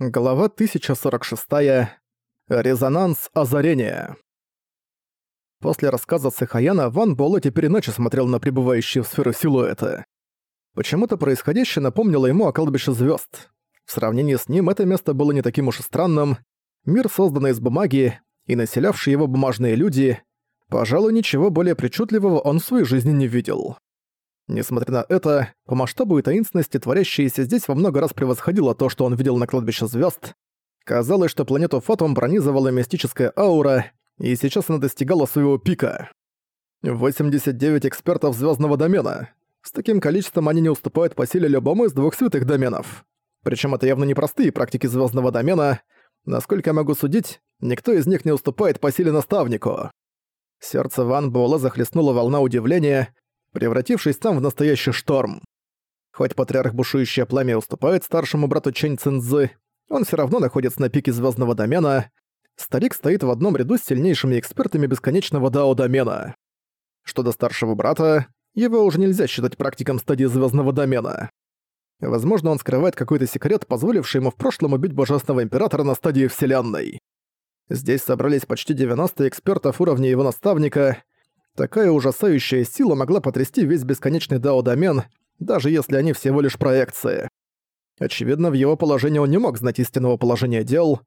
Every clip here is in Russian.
Глава 1046. Резонанс озарения. После рассказа Сахаяна Ван Буэлэ теперь иначе смотрел на пребывающие в сферу силуэта. Почему-то происходящее напомнило ему о кладбище звезд. В сравнении с ним это место было не таким уж и странным. Мир, созданный из бумаги, и населявшие его бумажные люди, пожалуй, ничего более причудливого он в своей жизни не видел. Несмотря на это, по масштабу и таинственности творящееся здесь во много раз превосходило то, что он видел на кладбище звезд. Казалось, что планету Фатум пронизывала мистическая аура, и сейчас она достигала своего пика. 89 экспертов звездного домена. С таким количеством они не уступают по силе любому из двух святых доменов. Причем это явно не простые практики звездного домена. Насколько я могу судить, никто из них не уступает по силе наставнику. Сердце Ван Буэлла захлестнула волна удивления, превратившись там в настоящий шторм. Хоть патриарх Бушующее Пламя уступает старшему брату Чэнь Цинзы, он все равно находится на пике звездного домена. Старик стоит в одном ряду с сильнейшими экспертами бесконечного дао-домена. Что до старшего брата, его уже нельзя считать практиком стадии звездного домена. Возможно, он скрывает какой-то секрет, позволивший ему в прошлом убить Божественного Императора на стадии Вселенной. Здесь собрались почти 90 экспертов уровня его наставника, Такая ужасающая сила могла потрясти весь бесконечный дао-домен, даже если они всего лишь проекции. Очевидно, в его положении он не мог знать истинного положения дел,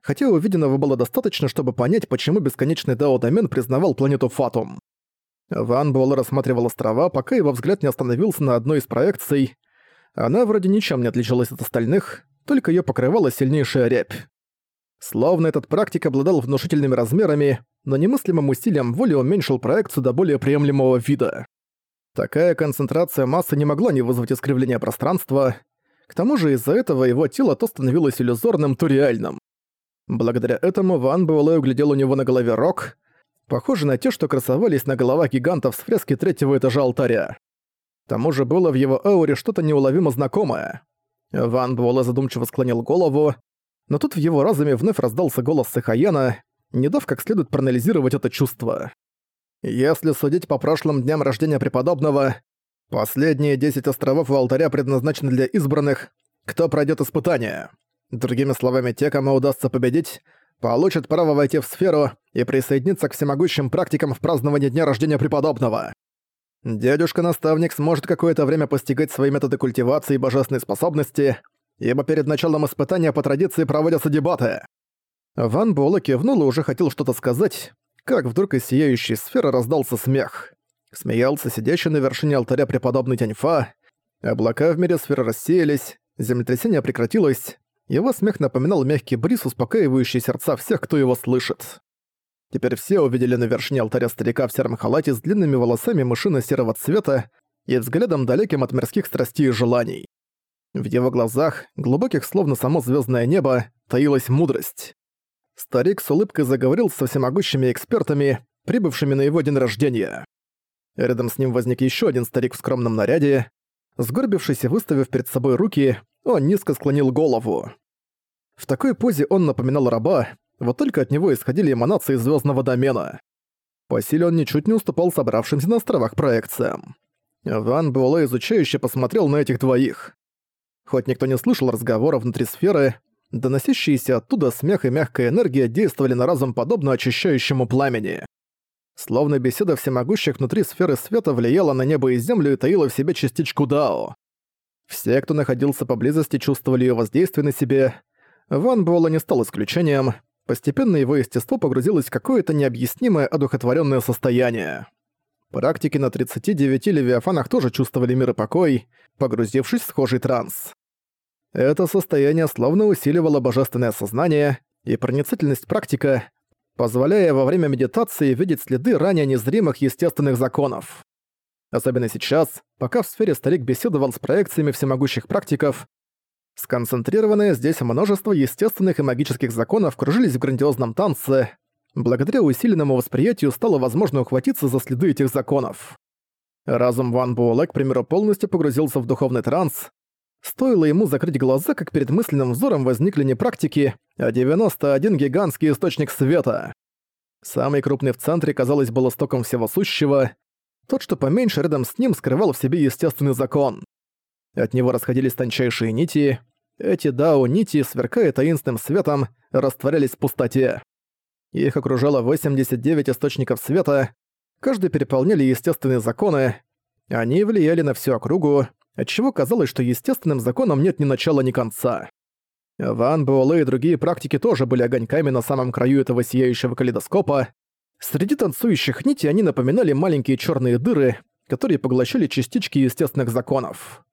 хотя увиденного было достаточно, чтобы понять, почему бесконечный дао-домен признавал планету Фатум. Ван Буэлл рассматривал острова, пока его взгляд не остановился на одной из проекций. Она вроде ничем не отличалась от остальных, только её покрывала сильнейшая рябь. Словно этот практик обладал внушительными размерами, но немыслимым усилием воли уменьшил проекцию до более приемлемого вида. Такая концентрация массы не могла не вызвать искривления пространства, к тому же из-за этого его тело то становилось иллюзорным, то реальным. Благодаря этому Ван Буэлэ углядел у него на голове рог, похожий на те, что красовались на головах гигантов с фрески третьего этажа алтаря. К тому же было в его ауре что-то неуловимо знакомое. Ван Буэлэ задумчиво склонил голову, но тут в его разуме вновь раздался голос Сахаяна, не дав как следует проанализировать это чувство. Если судить по прошлым дням рождения преподобного, последние 10 островов у алтаря предназначены для избранных, кто пройдет испытание. Другими словами, те, кому удастся победить, получат право войти в сферу и присоединиться к всемогущим практикам в праздновании дня рождения преподобного. Дядюшка-наставник сможет какое-то время постигать свои методы культивации и божественной способности, ибо перед началом испытания по традиции проводятся дебаты. Ван Буэлэ кивнул и уже хотел что-то сказать, как вдруг из сияющей сферы раздался смех. Смеялся сидящий на вершине алтаря преподобный Тяньфа. Облака в мире сферы рассеялись, землетрясение прекратилось. Его смех напоминал мягкий бриз, успокаивающий сердца всех, кто его слышит. Теперь все увидели на вершине алтаря старика в сером халате с длинными волосами мышино-серого цвета и взглядом далеким от мирских страстей и желаний. В его глазах, глубоких словно само звездное небо, таилась мудрость. Старик с улыбкой заговорил со всемогущими экспертами, прибывшими на его день рождения. Рядом с ним возник еще один старик в скромном наряде. Сгорбившись и выставив перед собой руки, он низко склонил голову. В такой позе он напоминал раба, вот только от него исходили эманации звездного домена. По силе он ничуть не уступал собравшимся на островах проекциям. Ван Буэлэ изучающе посмотрел на этих двоих. Хоть никто не слышал разговора внутри сферы, Доносящиеся оттуда смех и мягкая энергия действовали на разум подобно очищающему пламени. Словно беседа всемогущих внутри сферы света влияла на небо и землю и таила в себе частичку Дао. Все, кто находился поблизости, чувствовали ее воздействие на себе. Ван Буэлла не стал исключением. Постепенно его естество погрузилось в какое-то необъяснимое одухотворенное состояние. Практики на 39 левиафанах тоже чувствовали мир и покой, погрузившись в схожий транс. Это состояние словно усиливало божественное сознание и проницательность практика, позволяя во время медитации видеть следы ранее незримых естественных законов. Особенно сейчас, пока в сфере старик беседовал с проекциями всемогущих практиков, сконцентрированное здесь множество естественных и магических законов кружились в грандиозном танце, благодаря усиленному восприятию стало возможно ухватиться за следы этих законов. Разум Ван Буэлэ, к примеру, полностью погрузился в духовный транс, Стоило ему закрыть глаза, как перед мысленным взором возникли не практики, а 91 гигантский источник света. Самый крупный в центре, казалось, был истоком всего сущего. Тот, что поменьше, рядом с ним скрывал в себе естественный закон. От него расходились тончайшие нити. Эти дао-нити, сверкая таинственным светом, растворялись в пустоте. Их окружало 89 источников света, каждый переполняли естественные законы, они влияли на всю округу, отчего казалось, что естественным законам нет ни начала, ни конца. Ван Буэлэ и другие практики тоже были огоньками на самом краю этого сияющего калейдоскопа. Среди танцующих нитей они напоминали маленькие черные дыры, которые поглощали частички естественных законов.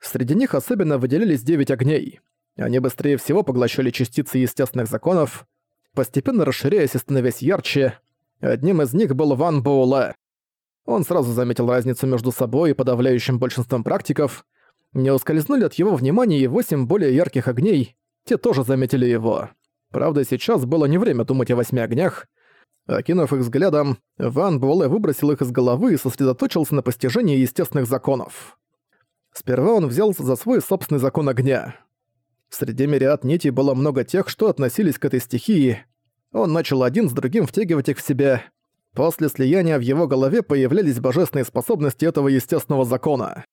Среди них особенно выделялись девять огней. Они быстрее всего поглощали частицы естественных законов, постепенно расширяясь и становясь ярче. Одним из них был Ван Боула. Он сразу заметил разницу между собой и подавляющим большинством практиков. Не ускользнули от его внимания и восемь более ярких огней, те тоже заметили его. Правда, сейчас было не время думать о восьми огнях. Окинув их взглядом, Ван Буэлэ выбросил их из головы и сосредоточился на постижении естественных законов. Сперва он взялся за свой собственный закон огня. Среди мириад нитей было много тех, что относились к этой стихии. Он начал один с другим втягивать их в себя. После слияния в его голове появлялись божественные способности этого естественного закона.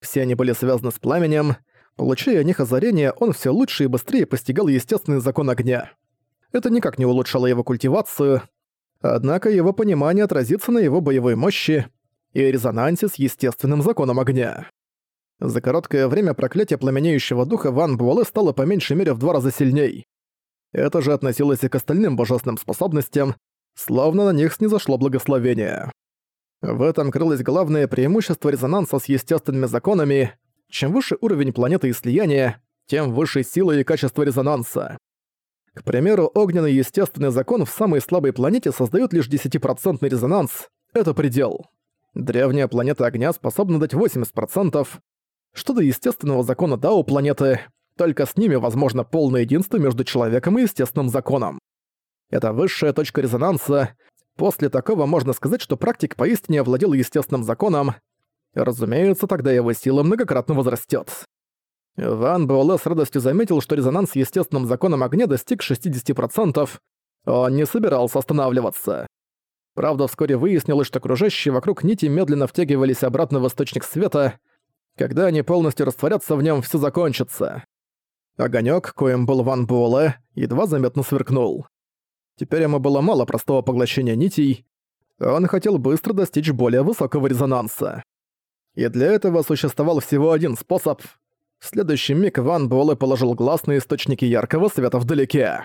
Все они были связаны с пламенем. Получая о них озарение, он все лучше и быстрее постигал естественный закон огня. Это никак не улучшало его культивацию, однако его понимание отразится на его боевой мощи и резонансе с естественным законом огня. За короткое время проклятие пламенеющего духа Ван Буэлэ стало по меньшей мере в два раза сильней. Это же относилось и к остальным божественным способностям, словно на них снизошло благословение. В этом крылось главное преимущество резонанса с естественными законами. Чем выше уровень планеты и слияния, тем выше сила и качество резонанса. К примеру, огненный естественный закон в самой слабой планете создает лишь 10% резонанс. Это предел. Древняя планета огня способна дать 80%, что до естественного закона Дао планеты, только с ними возможно полное единство между человеком и естественным законом. Это высшая точка резонанса. После такого можно сказать, что практик поистине овладел естественным законом. Разумеется, тогда его сила многократно возрастет. Ван Буэлэ с радостью заметил, что резонанс естественным законом огня достиг 60%. Он не собирался останавливаться. Правда, вскоре выяснилось, что окружающие вокруг нити медленно втягивались обратно в источник света, когда они полностью растворятся в нем, все закончится. Огонек, коим был Ван Буэлэ, едва заметно сверкнул. Теперь ему было мало простого поглощения нитей, он хотел быстро достичь более высокого резонанса. И для этого существовал всего один способ. В следующий миг Ван Буэлэ положил глаз на источники яркого света вдалеке.